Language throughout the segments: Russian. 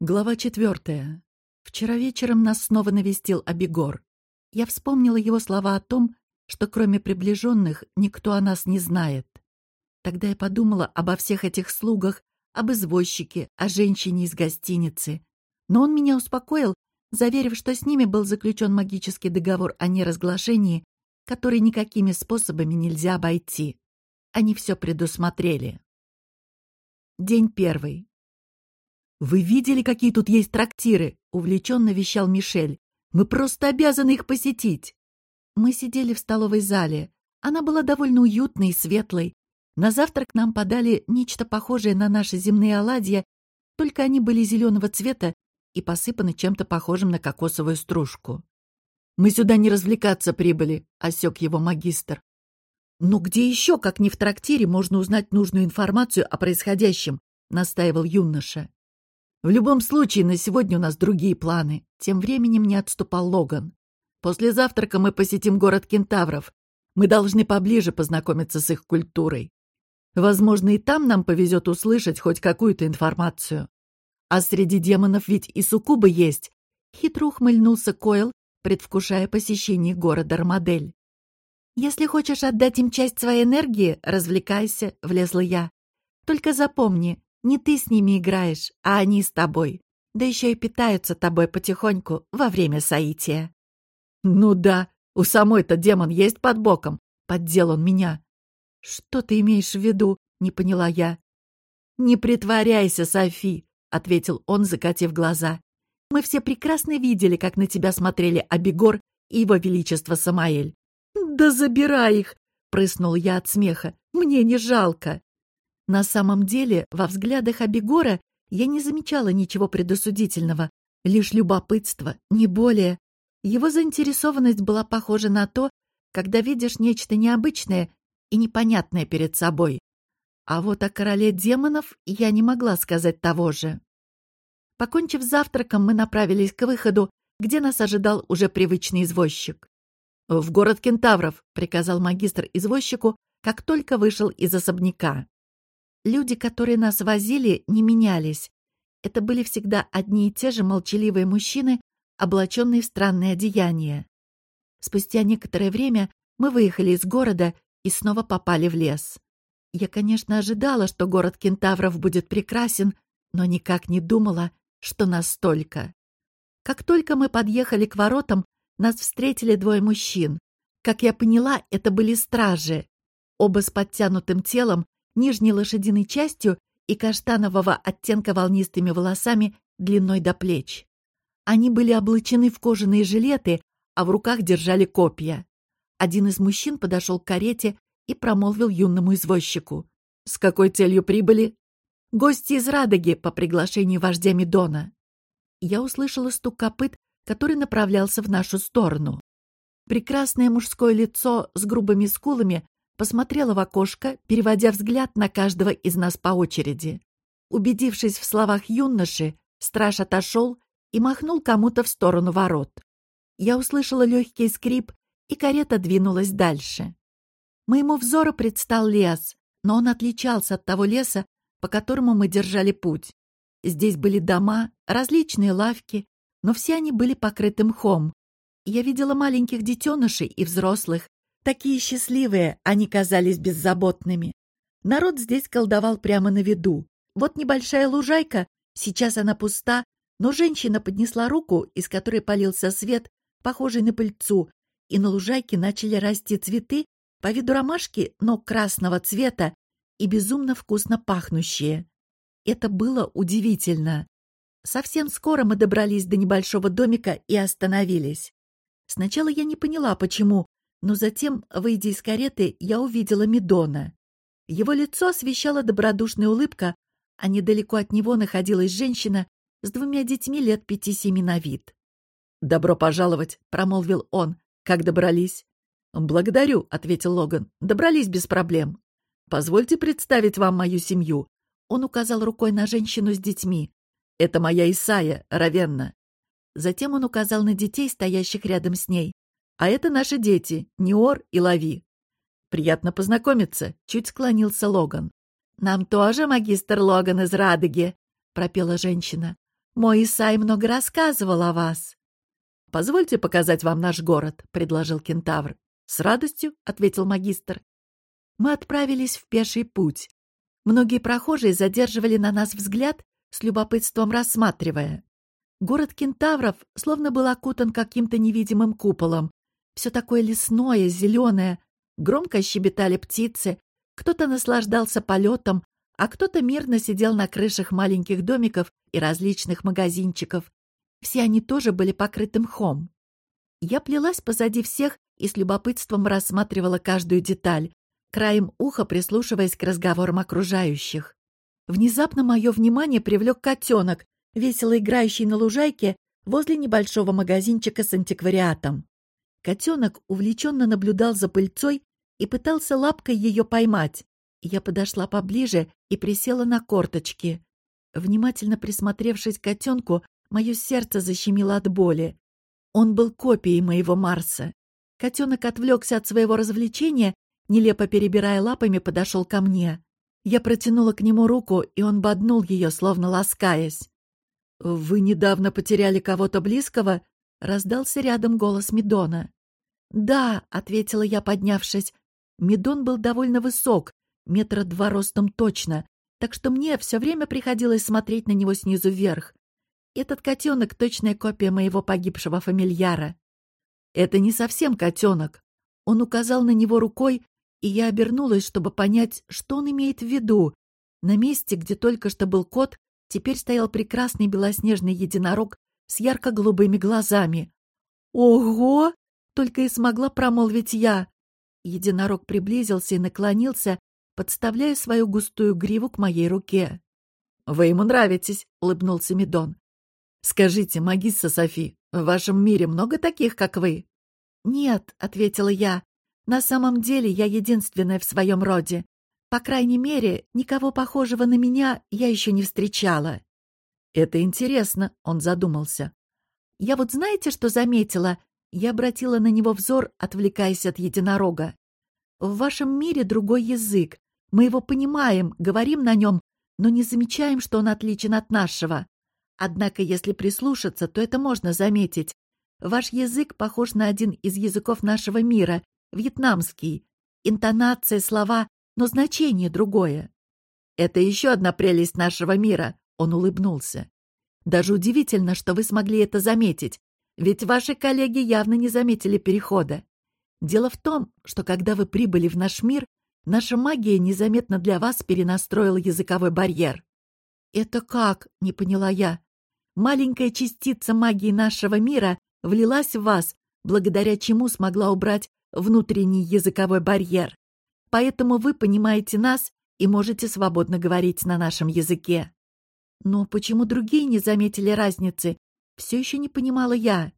Глава четвертая. Вчера вечером нас снова навестил Абигор. Я вспомнила его слова о том, что кроме приближенных никто о нас не знает. Тогда я подумала обо всех этих слугах, об извозчике, о женщине из гостиницы. Но он меня успокоил, заверив, что с ними был заключен магический договор о неразглашении, который никакими способами нельзя обойти. Они все предусмотрели. День первый. «Вы видели, какие тут есть трактиры?» — увлеченно вещал Мишель. «Мы просто обязаны их посетить!» Мы сидели в столовой зале. Она была довольно уютной и светлой. На завтрак нам подали нечто похожее на наши земные оладья, только они были зеленого цвета и посыпаны чем-то похожим на кокосовую стружку. «Мы сюда не развлекаться прибыли», — осек его магистр. «Но где еще, как не в трактире, можно узнать нужную информацию о происходящем?» — настаивал юноша. В любом случае, на сегодня у нас другие планы. Тем временем не отступал Логан. После завтрака мы посетим город кентавров. Мы должны поближе познакомиться с их культурой. Возможно, и там нам повезет услышать хоть какую-то информацию. А среди демонов ведь и суккубы есть. Хитро ухмыльнулся Койл, предвкушая посещение города Армадель. «Если хочешь отдать им часть своей энергии, развлекайся», — влезла я. «Только запомни, не ты с ними играешь, а они с тобой. Да еще и питаются тобой потихоньку во время соития. Ну да, у самой-то демон есть под боком. Поддел он меня. Что ты имеешь в виду? Не поняла я. Не притворяйся, Софи, ответил он, закатив глаза. Мы все прекрасно видели, как на тебя смотрели Абигор и его величество Самаэль. Да забирай их, прыснул я от смеха. Мне не жалко. На самом деле, во взглядах Абигора я не замечала ничего предосудительного, лишь любопытство, не более. Его заинтересованность была похожа на то, когда видишь нечто необычное и непонятное перед собой. А вот о короле демонов я не могла сказать того же. Покончив завтраком, мы направились к выходу, где нас ожидал уже привычный извозчик. «В город кентавров», — приказал магистр извозчику, как только вышел из особняка. Люди, которые нас возили, не менялись. Это были всегда одни и те же молчаливые мужчины, облаченные в странные одеяния. Спустя некоторое время мы выехали из города и снова попали в лес. Я, конечно, ожидала, что город кентавров будет прекрасен, но никак не думала, что настолько. Как только мы подъехали к воротам, нас встретили двое мужчин. Как я поняла, это были стражи. Оба с подтянутым телом нижней лошадиной частью и каштанового оттенка волнистыми волосами длиной до плеч. Они были облачены в кожаные жилеты, а в руках держали копья. Один из мужчин подошел к карете и промолвил юному извозчику. «С какой целью прибыли?» «Гости из Радоги по приглашению вождя Медона». Я услышала стук копыт, который направлялся в нашу сторону. Прекрасное мужское лицо с грубыми скулами посмотрела в окошко, переводя взгляд на каждого из нас по очереди. Убедившись в словах юноши, страж отошел и махнул кому-то в сторону ворот. Я услышала легкий скрип, и карета двинулась дальше. Моему взору предстал лес, но он отличался от того леса, по которому мы держали путь. Здесь были дома, различные лавки, но все они были покрыты мхом. Я видела маленьких детенышей и взрослых, Такие счастливые они казались беззаботными. Народ здесь колдовал прямо на виду. Вот небольшая лужайка, сейчас она пуста, но женщина поднесла руку, из которой полился свет, похожий на пыльцу, и на лужайке начали расти цветы, по виду ромашки, но красного цвета и безумно вкусно пахнущие. Это было удивительно. Совсем скоро мы добрались до небольшого домика и остановились. Сначала я не поняла, почему, но затем, выйдя из кареты, я увидела Медона. Его лицо освещала добродушная улыбка, а недалеко от него находилась женщина с двумя детьми лет пяти-семи на вид. «Добро пожаловать», — промолвил он. «Как добрались?» «Благодарю», — ответил Логан. «Добрались без проблем. Позвольте представить вам мою семью». Он указал рукой на женщину с детьми. «Это моя Исая, Равенна». Затем он указал на детей, стоящих рядом с ней. А это наши дети, Ниор и Лави. Приятно познакомиться, чуть склонился Логан. Нам тоже магистр Логан из Радуги, пропела женщина. Мой Исай много рассказывал о вас». «Позвольте показать вам наш город», — предложил кентавр. «С радостью», — ответил магистр. Мы отправились в пеший путь. Многие прохожие задерживали на нас взгляд, с любопытством рассматривая. Город кентавров словно был окутан каким-то невидимым куполом. Все такое лесное, зеленое. Громко щебетали птицы, кто-то наслаждался полетом, а кто-то мирно сидел на крышах маленьких домиков и различных магазинчиков. Все они тоже были покрыты мхом. Я плелась позади всех и с любопытством рассматривала каждую деталь, краем уха прислушиваясь к разговорам окружающих. Внезапно мое внимание привлек котенок, весело играющий на лужайке возле небольшого магазинчика с антиквариатом. Котенок увлеченно наблюдал за пыльцой и пытался лапкой ее поймать. Я подошла поближе и присела на корточки. Внимательно присмотревшись к котенку, мое сердце защемило от боли. Он был копией моего Марса. Котенок отвлекся от своего развлечения, нелепо перебирая лапами, подошел ко мне. Я протянула к нему руку, и он боднул ее, словно ласкаясь. «Вы недавно потеряли кого-то близкого?» — раздался рядом голос Медона. «Да», — ответила я, поднявшись. Медон был довольно высок, метра два ростом точно, так что мне все время приходилось смотреть на него снизу вверх. Этот котенок — точная копия моего погибшего фамильяра. Это не совсем котенок. Он указал на него рукой, и я обернулась, чтобы понять, что он имеет в виду. На месте, где только что был кот, теперь стоял прекрасный белоснежный единорог с ярко-голубыми глазами. «Ого!» — только и смогла промолвить я. Единорог приблизился и наклонился, подставляя свою густую гриву к моей руке. «Вы ему нравитесь», — улыбнулся Медон. «Скажите, магисса Софи, в вашем мире много таких, как вы?» «Нет», — ответила я, — «на самом деле я единственная в своем роде. По крайней мере, никого похожего на меня я еще не встречала». «Это интересно», — он задумался. «Я вот знаете, что заметила?» Я обратила на него взор, отвлекаясь от единорога. «В вашем мире другой язык. Мы его понимаем, говорим на нем, но не замечаем, что он отличен от нашего. Однако, если прислушаться, то это можно заметить. Ваш язык похож на один из языков нашего мира, вьетнамский. Интонация, слова, но значение другое. Это еще одна прелесть нашего мира, он улыбнулся. Даже удивительно, что вы смогли это заметить, ведь ваши коллеги явно не заметили перехода. Дело в том, что когда вы прибыли в наш мир, наша магия незаметно для вас перенастроила языковой барьер. «Это как?» — не поняла я. «Маленькая частица магии нашего мира влилась в вас, благодаря чему смогла убрать внутренний языковой барьер. Поэтому вы понимаете нас и можете свободно говорить на нашем языке». Но почему другие не заметили разницы? Все еще не понимала я.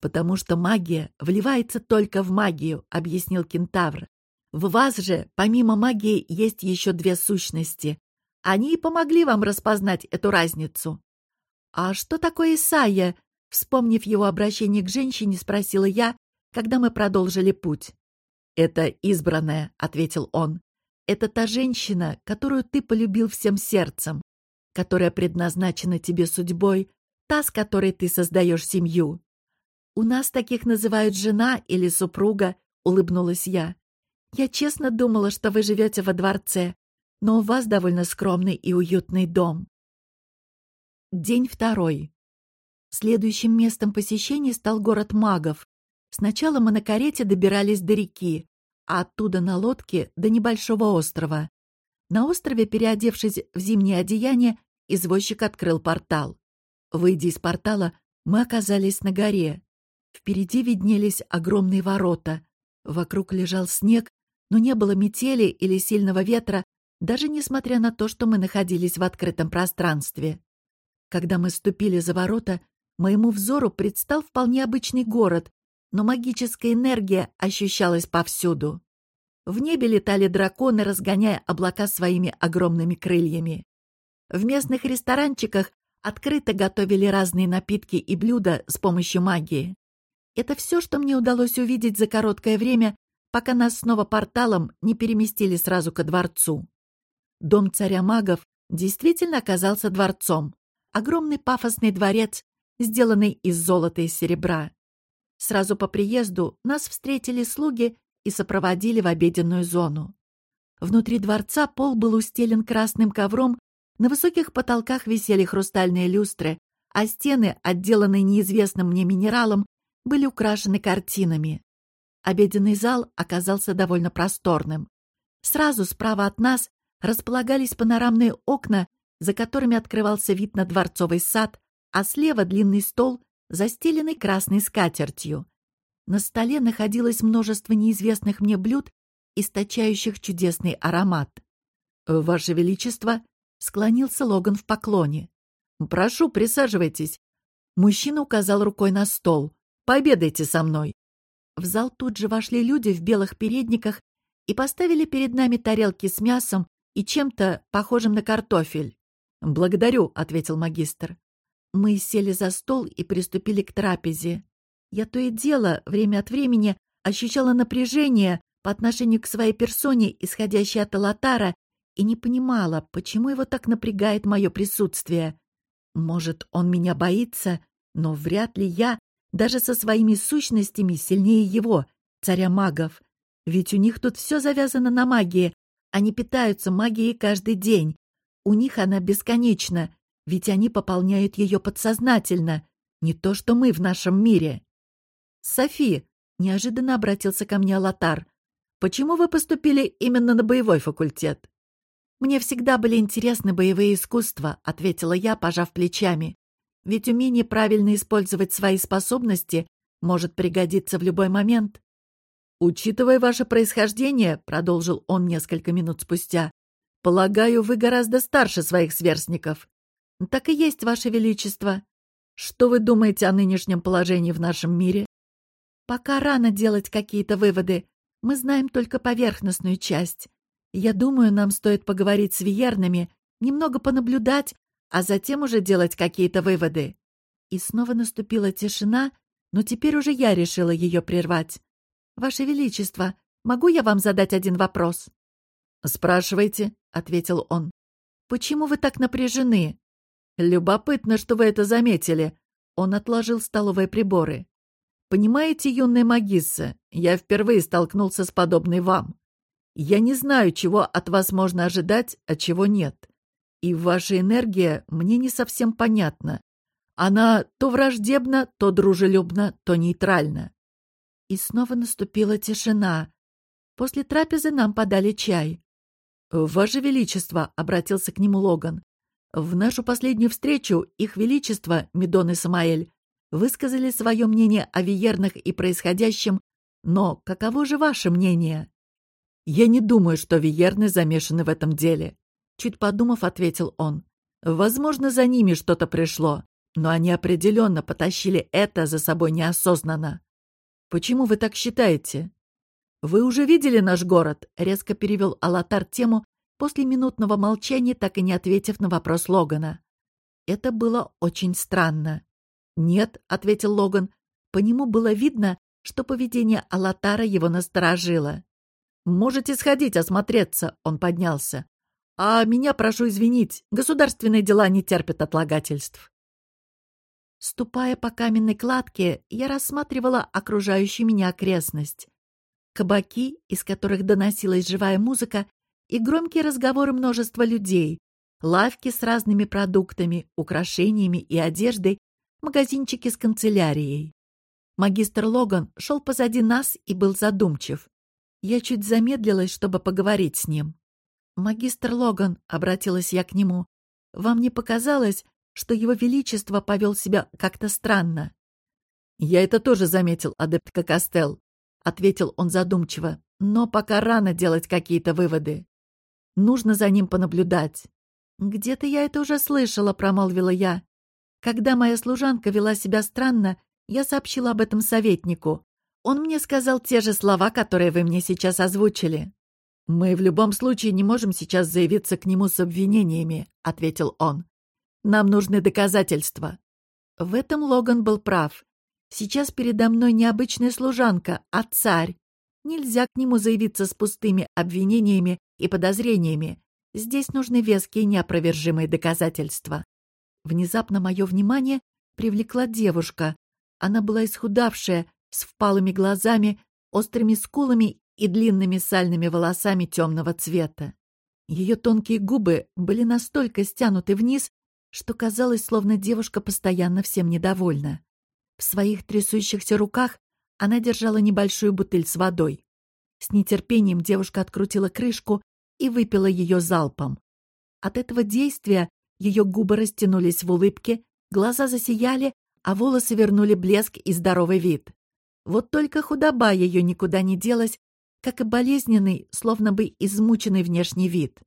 «Потому что магия вливается только в магию», — объяснил кентавр. «В вас же, помимо магии, есть еще две сущности. Они и помогли вам распознать эту разницу». «А что такое Исайя?» Вспомнив его обращение к женщине, спросила я, когда мы продолжили путь. «Это избранная», — ответил он. «Это та женщина, которую ты полюбил всем сердцем, которая предназначена тебе судьбой, та, с которой ты создаешь семью. «У нас таких называют жена или супруга», — улыбнулась я. «Я честно думала, что вы живете во дворце, но у вас довольно скромный и уютный дом». День второй. Следующим местом посещения стал город магов. Сначала мы на карете добирались до реки, а оттуда на лодке до небольшого острова. На острове, переодевшись в зимнее одеяние, извозчик открыл портал. Выйдя из портала, мы оказались на горе. Впереди виднелись огромные ворота. Вокруг лежал снег, но не было метели или сильного ветра, даже несмотря на то, что мы находились в открытом пространстве. Когда мы ступили за ворота, моему взору предстал вполне обычный город, но магическая энергия ощущалась повсюду. В небе летали драконы, разгоняя облака своими огромными крыльями. В местных ресторанчиках открыто готовили разные напитки и блюда с помощью магии. Это все, что мне удалось увидеть за короткое время, пока нас снова порталом не переместили сразу ко дворцу. Дом царя магов действительно оказался дворцом. огромный пафосный дворец, сделанный из золота и серебра. Сразу по приезду нас встретили слуги и сопроводили в обеденную зону. Внутри дворца пол был устелен красным ковром, на высоких потолках висели хрустальные люстры, а стены, отделанные неизвестным мне минералом, были украшены картинами. Обеденный зал оказался довольно просторным. Сразу справа от нас располагались панорамные окна, за которыми открывался вид на дворцовый сад, а слева длинный стол, застеленный красной скатертью. На столе находилось множество неизвестных мне блюд, источающих чудесный аромат. «Ваше Величество!» — склонился Логан в поклоне. «Прошу, присаживайтесь». Мужчина указал рукой на стол. «Пообедайте со мной». В зал тут же вошли люди в белых передниках и поставили перед нами тарелки с мясом и чем-то похожим на картофель. «Благодарю», — ответил магистр. Мы сели за стол и приступили к трапезе. Я то и дело, время от времени, ощущала напряжение по отношению к своей персоне, исходящее от Алатара, и не понимала, почему его так напрягает мое присутствие. Может, он меня боится, но вряд ли я, даже со своими сущностями, сильнее его, царя магов. Ведь у них тут все завязано на магии. Они питаются магией каждый день. У них она бесконечна, ведь они пополняют ее подсознательно, не то что мы в нашем мире. «Софи», — неожиданно обратился ко мне Алатар, «почему вы поступили именно на боевой факультет?» «Мне всегда были интересны боевые искусства», — ответила я, пожав плечами. «Ведь умение правильно использовать свои способности может пригодиться в любой момент». «Учитывая ваше происхождение», — продолжил он несколько минут спустя, «полагаю, вы гораздо старше своих сверстников». «Так и есть, ваше величество». «Что вы думаете о нынешнем положении в нашем мире?» Пока рано делать какие-то выводы. Мы знаем только поверхностную часть. Я думаю, нам стоит поговорить с Виернами, немного понаблюдать, а затем уже делать какие-то выводы. И снова наступила тишина, но теперь уже я решила ее прервать. «Ваше Величество, могу я вам задать один вопрос?» «Спрашивайте», — ответил он. «Почему вы так напряжены?» «Любопытно, что вы это заметили». Он отложил столовые приборы. Понимаете, юная магисса, я впервые столкнулся с подобной вам. Я не знаю, чего от вас можно ожидать, а чего нет. И ваша энергия мне не совсем понятна. Она то враждебна, то дружелюбна, то нейтральна. И снова наступила тишина. После трапезы нам подали чай. «Ваше Величество», — обратился к нему Логан, — «в нашу последнюю встречу их Величество, Медон и Самаэль, высказали свое мнение о Виернах и происходящем, но каково же ваше мнение? Я не думаю, что Виерны замешаны в этом деле. Чуть подумав, ответил он. Возможно, за ними что-то пришло, но они определенно потащили это за собой неосознанно. Почему вы так считаете? Вы уже видели наш город? Резко перевел Алатар тему после минутного молчания, так и не ответив на вопрос Логана. Это было очень странно. «Нет», — ответил Логан. По нему было видно, что поведение Алатара его насторожило. «Можете сходить осмотреться», — он поднялся. «А меня прошу извинить, государственные дела не терпят отлагательств». Ступая по каменной кладке, я рассматривала окружающую меня окрестность. Кабаки, из которых доносилась живая музыка, и громкие разговоры множества людей, лавки с разными продуктами, украшениями и одеждой магазинчики с канцелярией. Магистр Логан шел позади нас и был задумчив. Я чуть замедлилась, чтобы поговорить с ним. «Магистр Логан», — обратилась я к нему, — «вам не показалось, что его величество повел себя как-то странно?» «Я это тоже заметил, адептка Костел», — ответил он задумчиво, «но пока рано делать какие-то выводы. Нужно за ним понаблюдать». «Где-то я это уже слышала», — промолвила я. Когда моя служанка вела себя странно, я сообщила об этом советнику. Он мне сказал те же слова, которые вы мне сейчас озвучили. «Мы в любом случае не можем сейчас заявиться к нему с обвинениями», — ответил он. «Нам нужны доказательства». В этом Логан был прав. Сейчас передо мной не обычная служанка, а царь. Нельзя к нему заявиться с пустыми обвинениями и подозрениями. Здесь нужны веские неопровержимые доказательства. Внезапно мое внимание привлекла девушка. Она была исхудавшая, с впалыми глазами, острыми скулами и длинными сальными волосами темного цвета. Ее тонкие губы были настолько стянуты вниз, что казалось, словно девушка постоянно всем недовольна. В своих трясущихся руках она держала небольшую бутыль с водой. С нетерпением девушка открутила крышку и выпила ее залпом. От этого действия ее губы растянулись в улыбке, глаза засияли, а волосы вернули блеск и здоровый вид. Вот только худоба ее никуда не делась, как и болезненный, словно бы измученный внешний вид.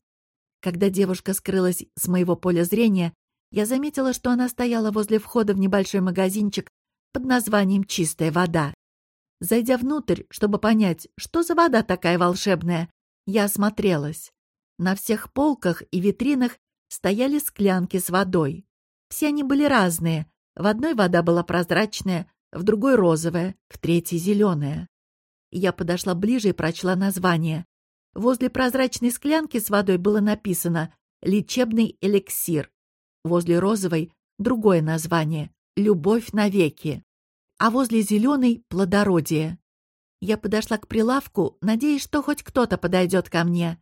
Когда девушка скрылась с моего поля зрения, я заметила, что она стояла возле входа в небольшой магазинчик под названием «Чистая вода». Зайдя внутрь, чтобы понять, что за вода такая волшебная, я осмотрелась. На всех полках и витринах стояли склянки с водой. Все они были разные. В одной вода была прозрачная, в другой — розовая, в третьей — зеленая. Я подошла ближе и прочла название. Возле прозрачной склянки с водой было написано «Лечебный эликсир». Возле розовой — другое название «Любовь навеки». А возле зеленой — «Плодородие». Я подошла к прилавку, надеясь, что хоть кто-то подойдет ко мне.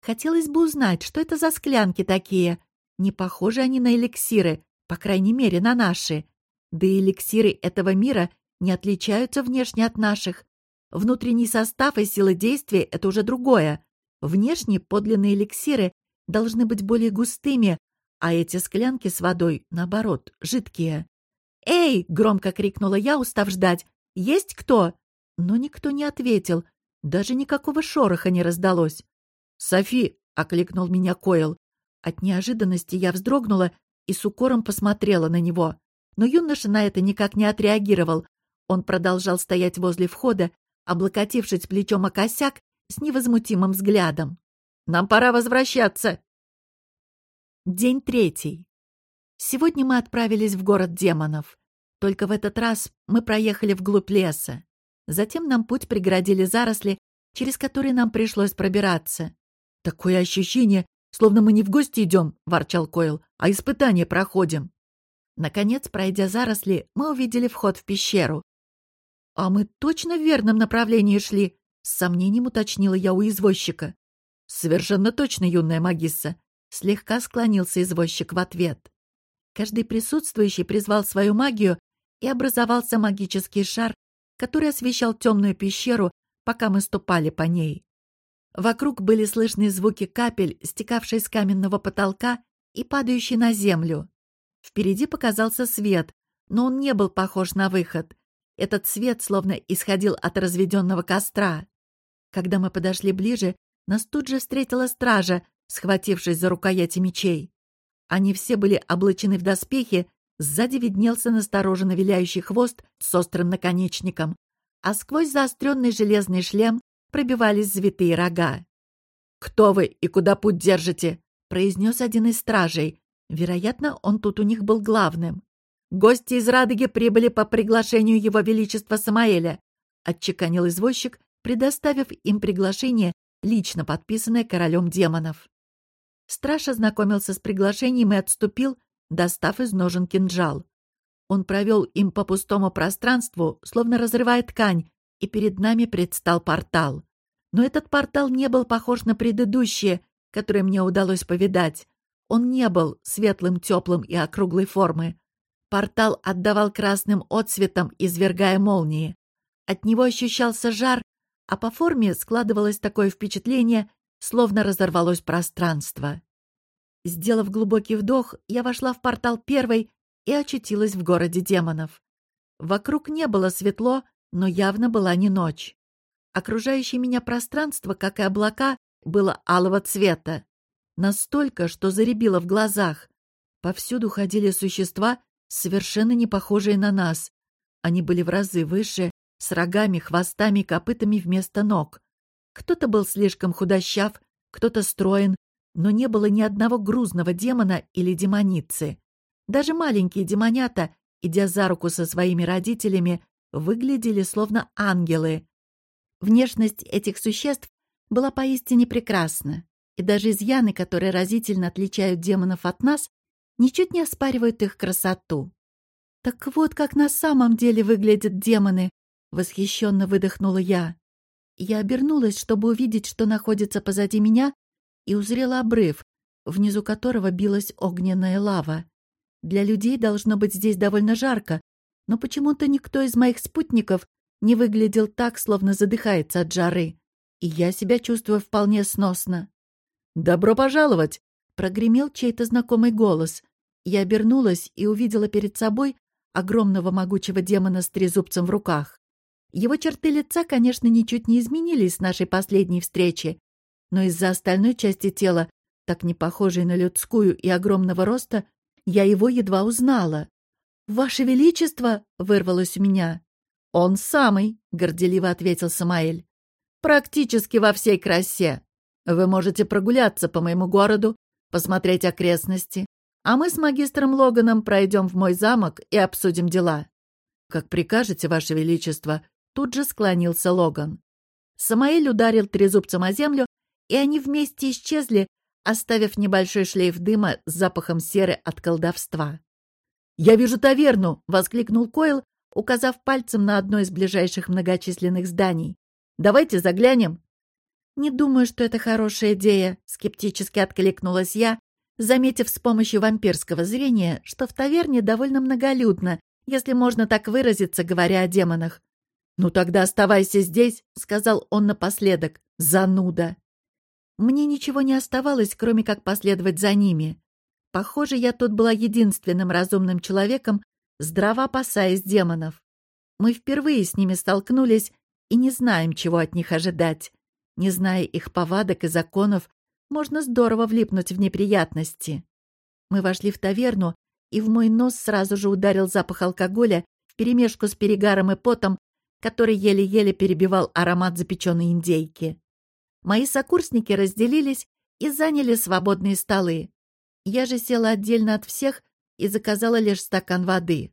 Хотелось бы узнать, что это за склянки такие. Не похожи они на эликсиры, по крайней мере, на наши. Да и эликсиры этого мира не отличаются внешне от наших. Внутренний состав и сила действия — это уже другое. Внешне подлинные эликсиры должны быть более густыми, а эти склянки с водой, наоборот, жидкие. «Эй!» — громко крикнула я, устав ждать. «Есть кто?» Но никто не ответил. Даже никакого шороха не раздалось. «Софи!» — окликнул меня Койл. От неожиданности я вздрогнула и с укором посмотрела на него. Но юноша на это никак не отреагировал. Он продолжал стоять возле входа, облокотившись плечом о косяк с невозмутимым взглядом. «Нам пора возвращаться!» День третий. Сегодня мы отправились в город демонов. Только в этот раз мы проехали вглубь леса. Затем нам путь преградили заросли, через которые нам пришлось пробираться. «Такое ощущение, словно мы не в гости идем», — ворчал Койл, «а испытание проходим». Наконец, пройдя заросли, мы увидели вход в пещеру. «А мы точно в верном направлении шли?» — с сомнением уточнила я у извозчика. «Совершенно точно, юная магисса», — слегка склонился извозчик в ответ. Каждый присутствующий призвал свою магию, и образовался магический шар, который освещал темную пещеру, пока мы ступали по ней. Вокруг были слышны звуки капель, стекавшие с каменного потолка и падающие на землю. Впереди показался свет, но он не был похож на выход. Этот свет словно исходил от разведенного костра. Когда мы подошли ближе, нас тут же встретила стража, схватившись за рукояти мечей. Они все были облачены в доспехи, сзади виднелся настороженно виляющий хвост с острым наконечником, а сквозь заостренный железный шлем пробивались завитые рога. «Кто вы и куда путь держите?» — произнес один из стражей, Вероятно, он тут у них был главным. «Гости из Радыги прибыли по приглашению Его Величества Самаэля», — отчеканил извозчик, предоставив им приглашение, лично подписанное королем демонов. Страж ознакомился с приглашением и отступил, достав из ножен кинжал. Он провел им по пустому пространству, словно разрывая ткань, и перед нами предстал портал. Но этот портал не был похож на предыдущие, которые мне удалось повидать. Он не был светлым, теплым и округлой формы. Портал отдавал красным отцветом, извергая молнии. От него ощущался жар, а по форме складывалось такое впечатление, словно разорвалось пространство. Сделав глубокий вдох, я вошла в портал первой и очутилась в городе демонов. Вокруг не было светло, но явно была не ночь. Окружающее меня пространство, как и облака, было алого цвета. Настолько, что заребило в глазах. Повсюду ходили существа, совершенно не похожие на нас. Они были в разы выше, с рогами, хвостами копытами вместо ног. Кто-то был слишком худощав, кто-то строен, но не было ни одного грузного демона или демоницы. Даже маленькие демонята, идя за руку со своими родителями, выглядели словно ангелы. Внешность этих существ была поистине прекрасна и даже изъяны, которые разительно отличают демонов от нас, ничуть не оспаривают их красоту. «Так вот, как на самом деле выглядят демоны!» — восхищенно выдохнула я. Я обернулась, чтобы увидеть, что находится позади меня, и узрела обрыв, внизу которого билась огненная лава. Для людей должно быть здесь довольно жарко, но почему-то никто из моих спутников не выглядел так, словно задыхается от жары. И я себя чувствую вполне сносно. «Добро пожаловать!» — прогремел чей-то знакомый голос. Я обернулась и увидела перед собой огромного могучего демона с трезубцем в руках. Его черты лица, конечно, ничуть не изменились с нашей последней встречи, но из-за остальной части тела, так не похожей на людскую и огромного роста, я его едва узнала. «Ваше Величество!» — вырвалось у меня. «Он самый!» — горделиво ответил Самаэль. «Практически во всей красе. Вы можете прогуляться по моему городу, посмотреть окрестности, а мы с магистром Логаном пройдем в мой замок и обсудим дела». «Как прикажете, Ваше Величество!» — тут же склонился Логан. Самаэль ударил трезубцем о землю, и они вместе исчезли, оставив небольшой шлейф дыма с запахом серы от колдовства. «Я вижу таверну!» — воскликнул Койл, указав пальцем на одно из ближайших многочисленных зданий. «Давайте заглянем!» «Не думаю, что это хорошая идея», — скептически откликнулась я, заметив с помощью вампирского зрения, что в таверне довольно многолюдно, если можно так выразиться, говоря о демонах. «Ну тогда оставайся здесь», — сказал он напоследок. «Зануда». Мне ничего не оставалось, кроме как последовать за ними. Похоже, я тут была единственным разумным человеком, здраво опасаясь демонов. Мы впервые с ними столкнулись и не знаем, чего от них ожидать. Не зная их повадок и законов, можно здорово влипнуть в неприятности. Мы вошли в таверну, и в мой нос сразу же ударил запах алкоголя вперемешку с перегаром и потом, который еле-еле перебивал аромат запеченной индейки. Мои сокурсники разделились и заняли свободные столы. Я же села отдельно от всех и заказала лишь стакан воды.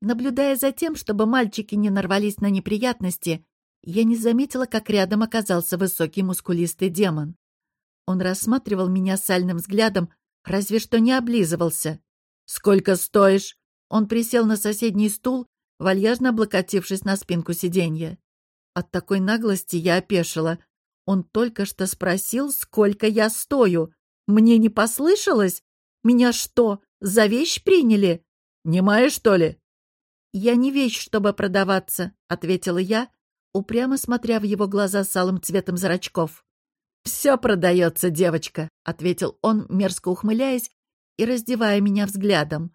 Наблюдая за тем, чтобы мальчики не нарвались на неприятности, я не заметила, как рядом оказался высокий мускулистый демон. Он рассматривал меня сальным взглядом, разве что не облизывался. «Сколько стоишь?» Он присел на соседний стул, вальяжно облокотившись на спинку сиденья. От такой наглости я опешила. Он только что спросил, сколько я стою. Мне не послышалось? Меня что, за вещь приняли? Немая, что ли? Я не вещь, чтобы продаваться, ответила я, упрямо смотря в его глаза с алым цветом зрачков. «Все продается, девочка», — ответил он, мерзко ухмыляясь и раздевая меня взглядом.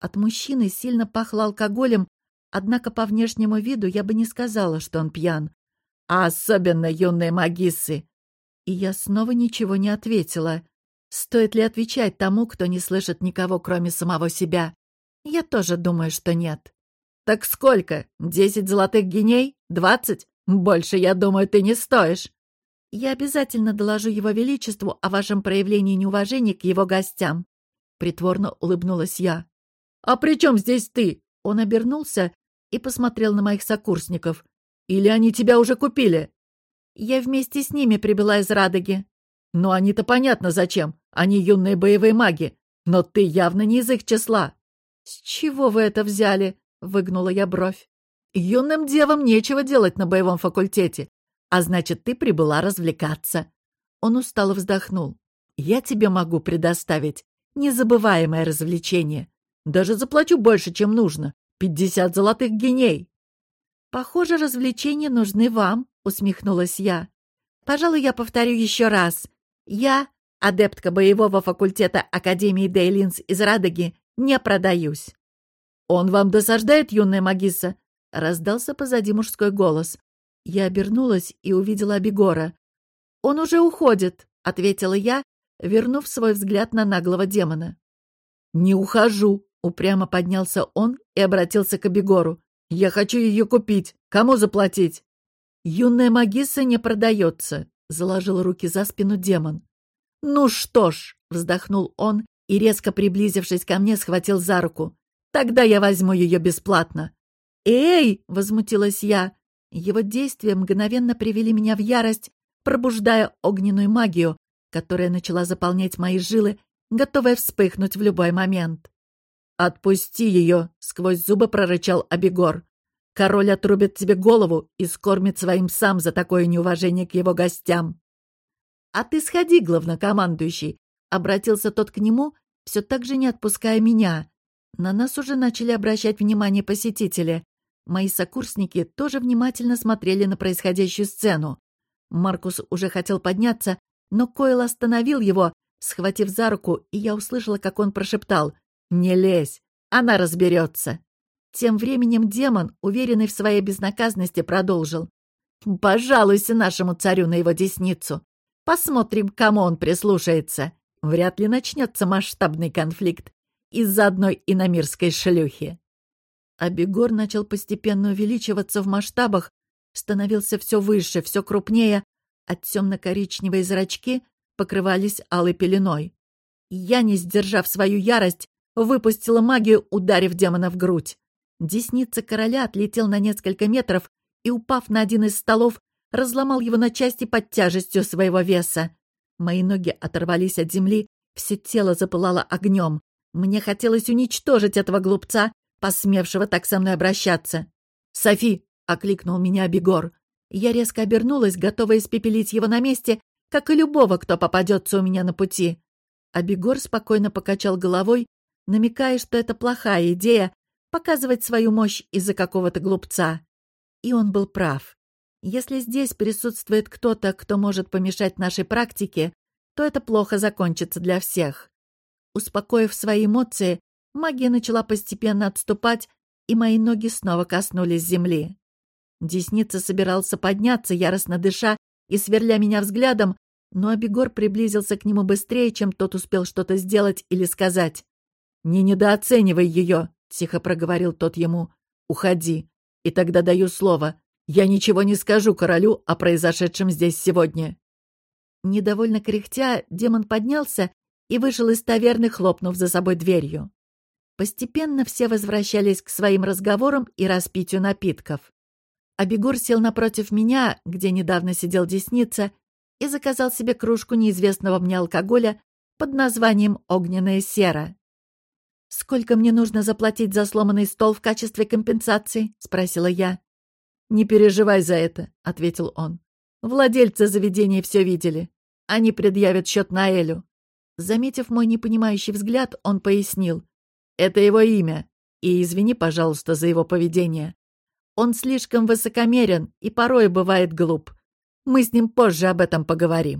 От мужчины сильно пахло алкоголем, однако по внешнему виду я бы не сказала, что он пьян. А особенно юные магиссы. И я снова ничего не ответила. Стоит ли отвечать тому, кто не слышит никого, кроме самого себя? Я тоже думаю, что нет. Так сколько? Десять золотых геней? Двадцать? Больше, я думаю, ты не стоишь. Я обязательно доложу его величеству о вашем проявлении неуважения к его гостям. Притворно улыбнулась я. А при чем здесь ты? Он обернулся и посмотрел на моих сокурсников. Или они тебя уже купили? Я вместе с ними прибыла из Радоги. Но они-то понятно зачем. Они юные боевые маги. Но ты явно не из их числа. С чего вы это взяли? Выгнула я бровь. Юным девам нечего делать на боевом факультете. А значит, ты прибыла развлекаться. Он устало вздохнул. Я тебе могу предоставить незабываемое развлечение. Даже заплачу больше, чем нужно. Пятьдесят золотых геней. Похоже, развлечения нужны вам, усмехнулась я. Пожалуй, я повторю еще раз. Я, адептка боевого факультета Академии Дейлинс из Радоги, не продаюсь. «Он вам досаждает, юная магисса?» — раздался позади мужской голос. Я обернулась и увидела Абегора. «Он уже уходит», — ответила я, вернув свой взгляд на наглого демона. «Не ухожу», — упрямо поднялся он и обратился к Абегору. «Я хочу ее купить. Кому заплатить?» «Юная магисса не продается», — заложил руки за спину демон. «Ну что ж», — вздохнул он и, резко приблизившись ко мне, схватил за руку. «Тогда я возьму ее бесплатно». «Эй!» — возмутилась я. Его действия мгновенно привели меня в ярость, пробуждая огненную магию, которая начала заполнять мои жилы готовая вспыхнуть в любой момент. «Отпусти ее!» — сквозь зубы прорычал Абегор. «Король отрубит тебе голову и скормит своим сам за такое неуважение к его гостям». «А ты сходи, главнокомандующий!» — обратился тот к нему, все так же не отпуская меня. На нас уже начали обращать внимание посетители. Мои сокурсники тоже внимательно смотрели на происходящую сцену. Маркус уже хотел подняться, но Койл остановил его, схватив за руку, и я услышала, как он прошептал «Не лезь, она разберется». Тем временем демон, уверенный в своей безнаказанности, продолжил. «Пожалуйся нашему царю на его десницу. Посмотрим, кому он прислушается. Вряд ли начнется масштабный конфликт из-за одной иномирской шлюхи». Абегор начал постепенно увеличиваться в масштабах, становился все выше, все крупнее, а темно-коричневые зрачки покрывались алой пеленой. Я, не сдержав свою ярость, выпустила магию, ударив демона в грудь. Десница короля отлетел на несколько метров и, упав на один из столов, разломал его на части под тяжестью своего веса. Мои ноги оторвались от земли, все тело запылало огнем. Мне хотелось уничтожить этого глупца, посмевшего так со мной обращаться. «Софи!» — окликнул меня Бегор. Я резко обернулась, готовая испепелить его на месте, как и любого, кто попадется у меня на пути. А Бегор спокойно покачал головой, намекая, что это плохая идея показывать свою мощь из-за какого-то глупца. И он был прав. Если здесь присутствует кто-то, кто может помешать нашей практике, то это плохо закончится для всех. Успокоив свои эмоции, магия начала постепенно отступать, и мои ноги снова коснулись земли. Десница собирался подняться, яростно дыша и сверля меня взглядом, но Абегор приблизился к нему быстрее, чем тот успел что-то сделать или сказать. «Не недооценивай ее», — тихо проговорил тот ему. «Уходи, и тогда даю слово. Я ничего не скажу королю о произошедшем здесь сегодня». Недовольно кряхтя, демон поднялся и вышел из таверны, хлопнув за собой дверью. Постепенно все возвращались к своим разговорам и распитию напитков. Абегур сел напротив меня, где недавно сидел десница, и заказал себе кружку неизвестного мне алкоголя под названием «Огненная сера». «Сколько мне нужно заплатить за сломанный стол в качестве компенсации?» — спросила я. «Не переживай за это», — ответил он. «Владельцы заведения все видели. Они предъявят счет Наэлю». Заметив мой непонимающий взгляд, он пояснил. «Это его имя. И извини, пожалуйста, за его поведение. Он слишком высокомерен и порой бывает глуп. Мы с ним позже об этом поговорим».